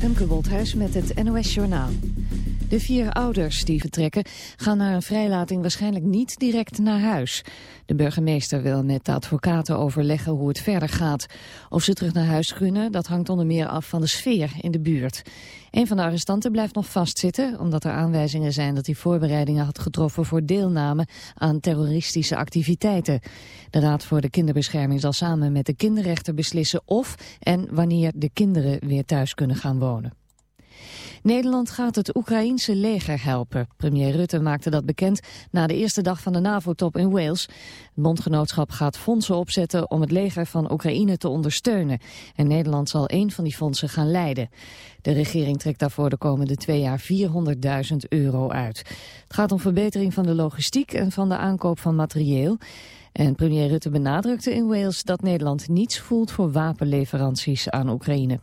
Femke Woldhuis met het NOS Journaal. De vier ouders die vertrekken gaan na een vrijlating waarschijnlijk niet direct naar huis. De burgemeester wil met de advocaten overleggen hoe het verder gaat. Of ze terug naar huis kunnen, dat hangt onder meer af van de sfeer in de buurt. Een van de arrestanten blijft nog vastzitten, omdat er aanwijzingen zijn dat hij voorbereidingen had getroffen voor deelname aan terroristische activiteiten. De Raad voor de Kinderbescherming zal samen met de kinderrechter beslissen of en wanneer de kinderen weer thuis kunnen gaan wonen. Nederland gaat het Oekraïense leger helpen. Premier Rutte maakte dat bekend na de eerste dag van de NAVO-top in Wales. Het bondgenootschap gaat fondsen opzetten om het leger van Oekraïne te ondersteunen. En Nederland zal een van die fondsen gaan leiden. De regering trekt daarvoor de komende twee jaar 400.000 euro uit. Het gaat om verbetering van de logistiek en van de aankoop van materieel. En premier Rutte benadrukte in Wales dat Nederland niets voelt voor wapenleveranties aan Oekraïne.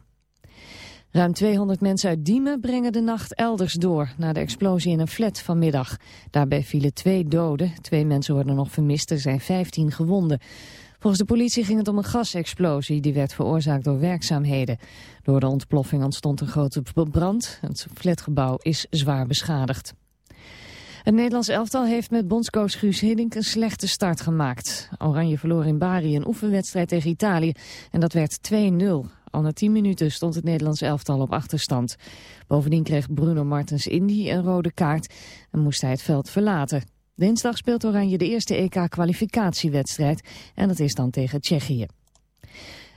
Ruim 200 mensen uit Diemen brengen de nacht elders door... na de explosie in een flat vanmiddag. Daarbij vielen twee doden. Twee mensen worden nog vermist. Er zijn 15 gewonden. Volgens de politie ging het om een gasexplosie. Die werd veroorzaakt door werkzaamheden. Door de ontploffing ontstond een grote brand. Het flatgebouw is zwaar beschadigd. Het Nederlands elftal heeft met bondscoach Guus Hiddink een slechte start gemaakt. Oranje verloor in Bari een oefenwedstrijd tegen Italië en dat werd 2-0. Al na 10 minuten stond het Nederlands elftal op achterstand. Bovendien kreeg Bruno Martens Indy een rode kaart en moest hij het veld verlaten. Dinsdag speelt Oranje de eerste EK-kwalificatiewedstrijd en dat is dan tegen Tsjechië.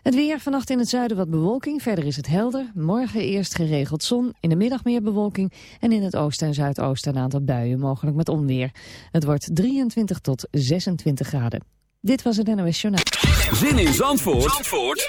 Het weer, vannacht in het zuiden wat bewolking, verder is het helder. Morgen eerst geregeld zon, in de middag meer bewolking... en in het oosten en zuidoosten een aantal buien, mogelijk met onweer. Het wordt 23 tot 26 graden. Dit was het NOS Journaal. Zin in Zandvoort, Zandvoort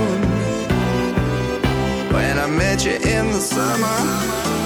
In the summer.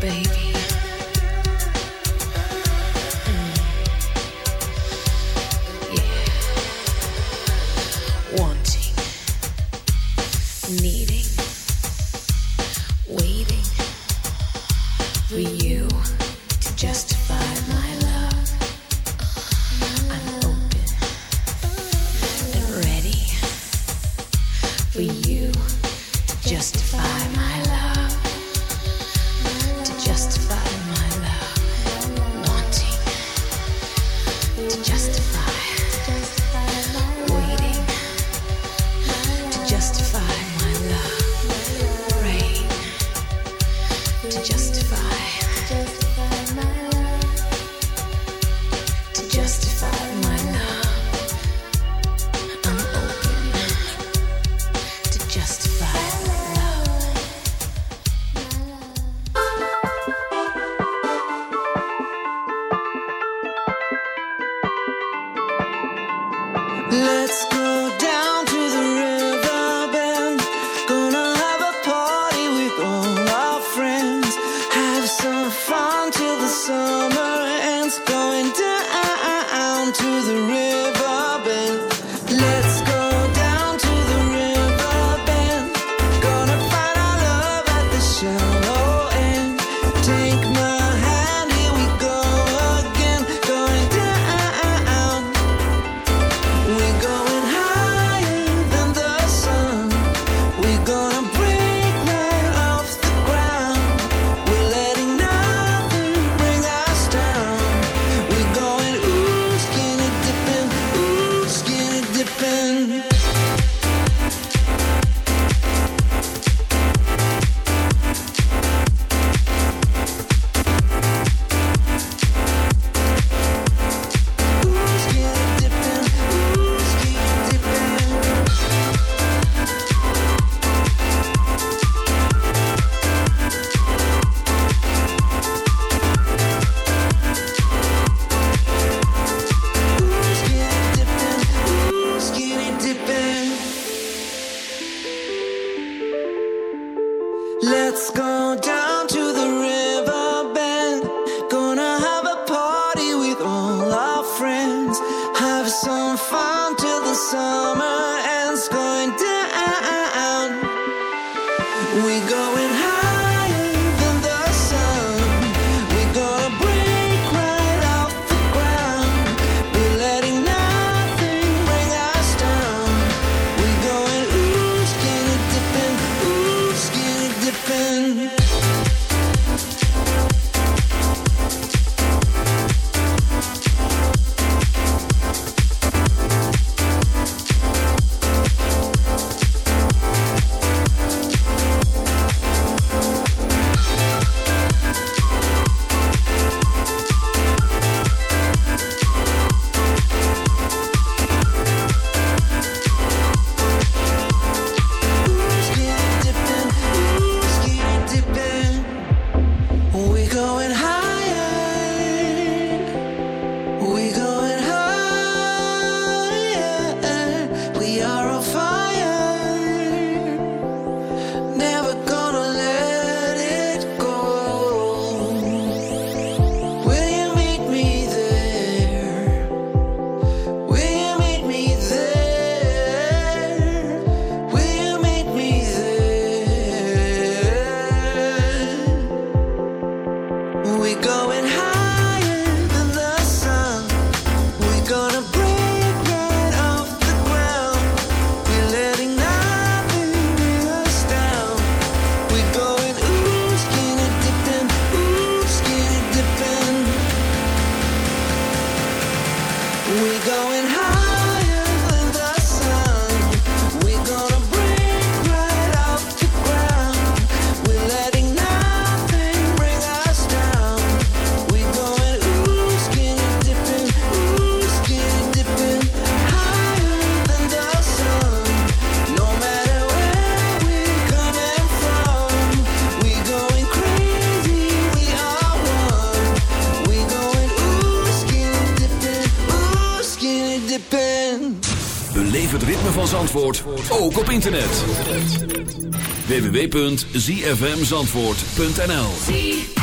Baby. zfmzandvoort.nl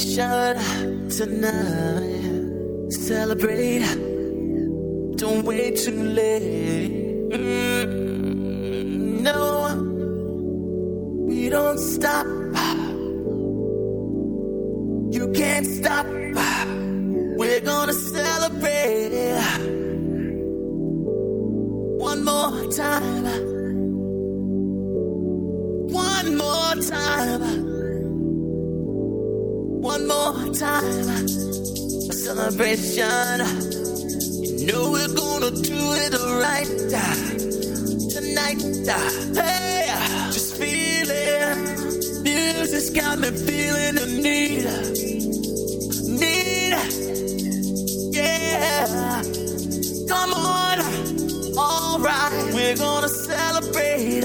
celebration tonight. Hey, just feeling. Music's got me feeling the need. Need. Yeah. Come on. Alright. We're gonna celebrate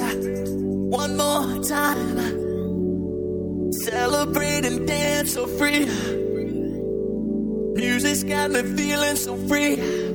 one more time. Celebrate and dance so free. Music's got me feeling so free.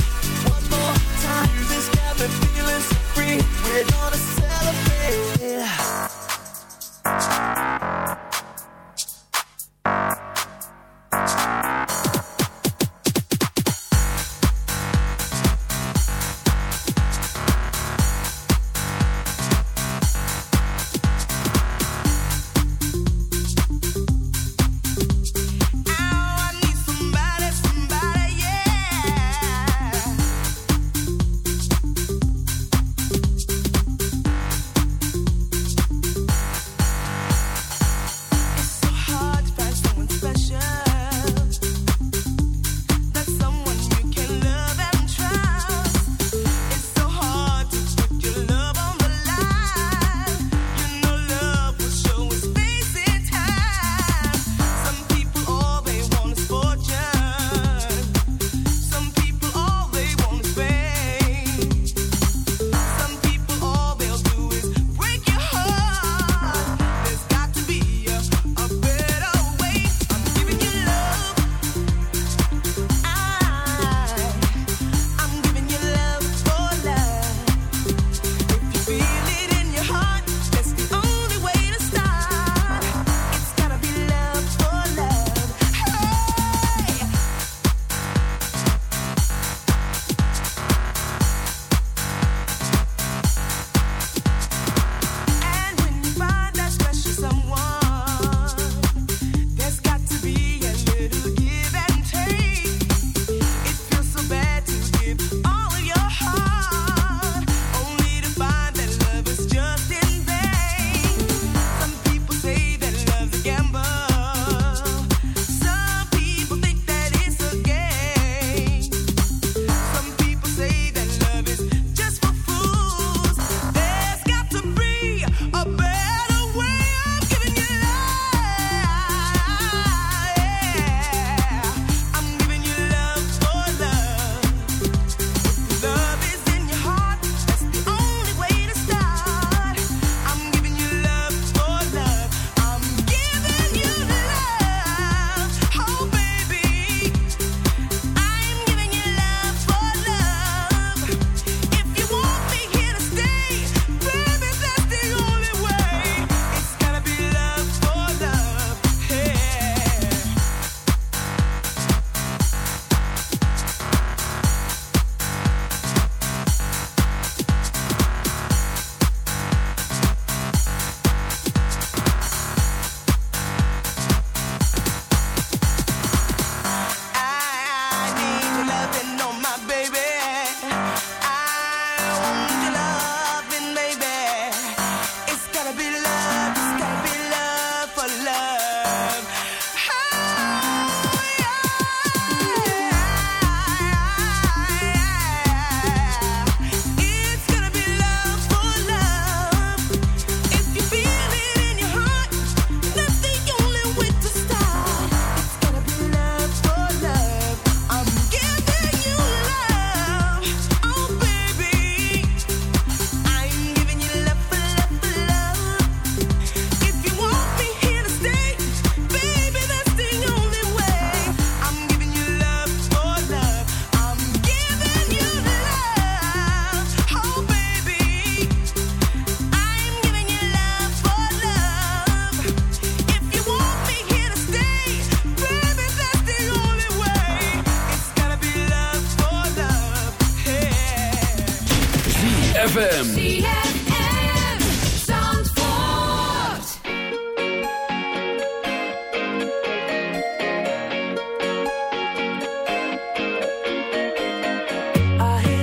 Music's got me feeling so free. We're gonna celebrate.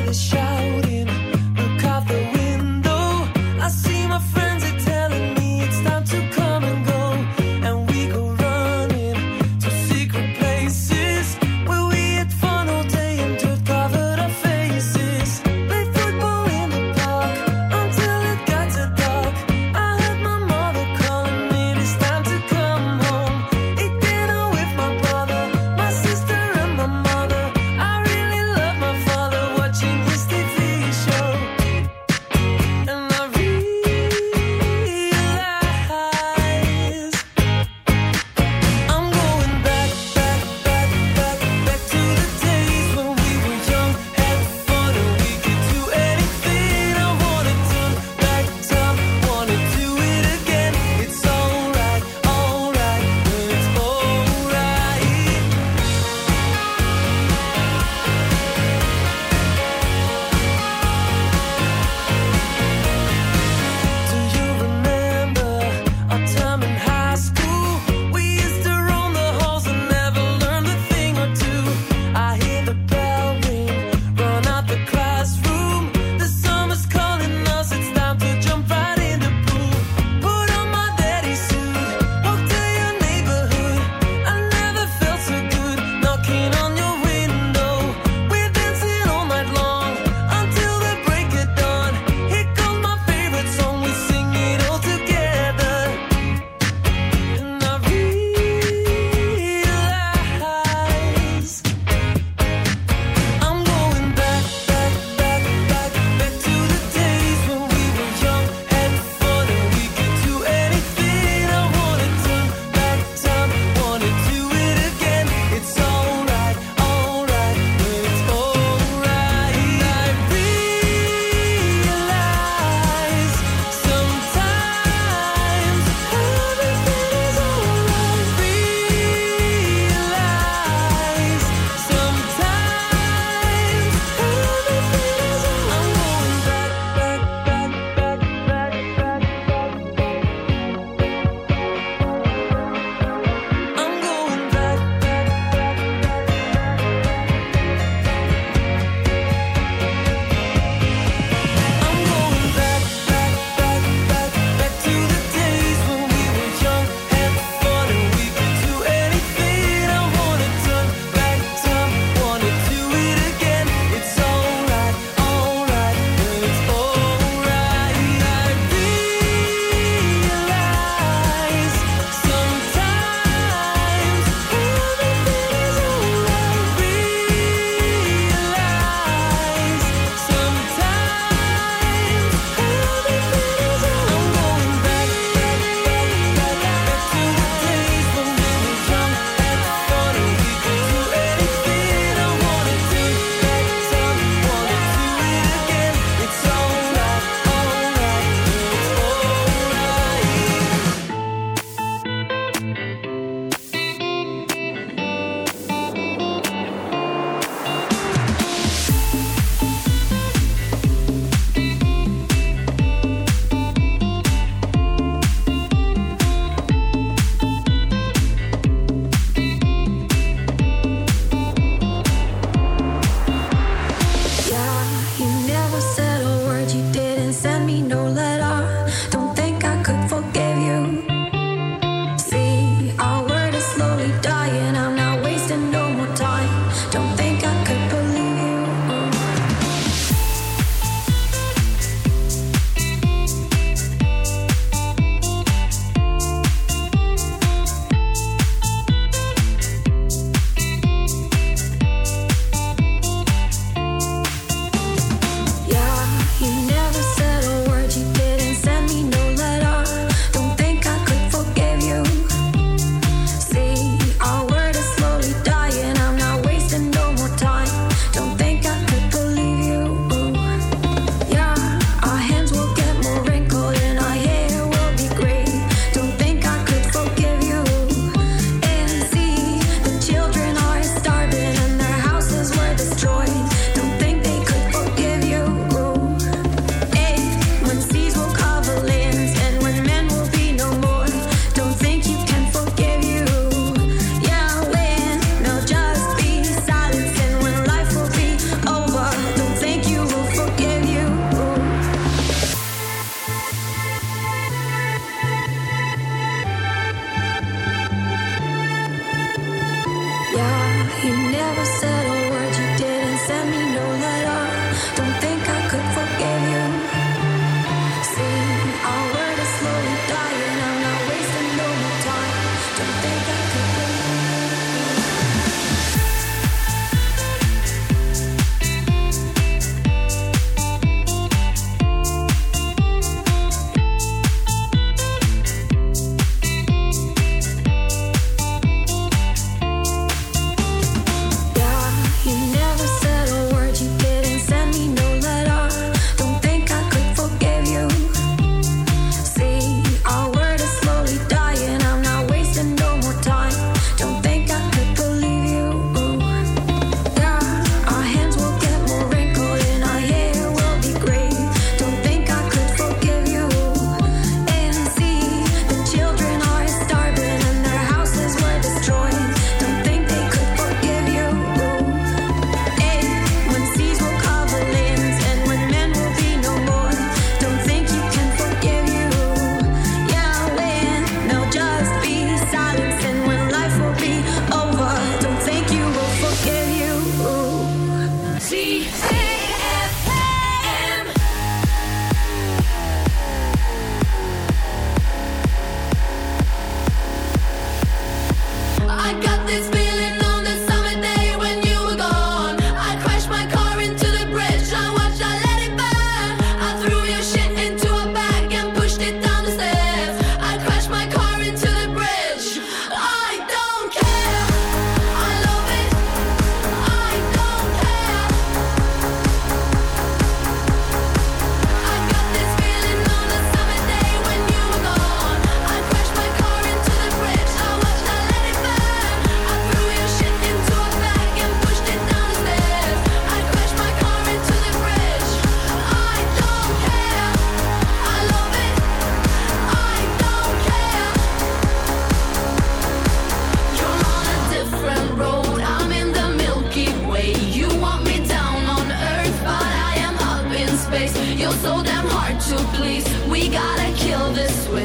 I hear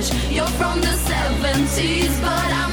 switch. You're from the 70s, but I'm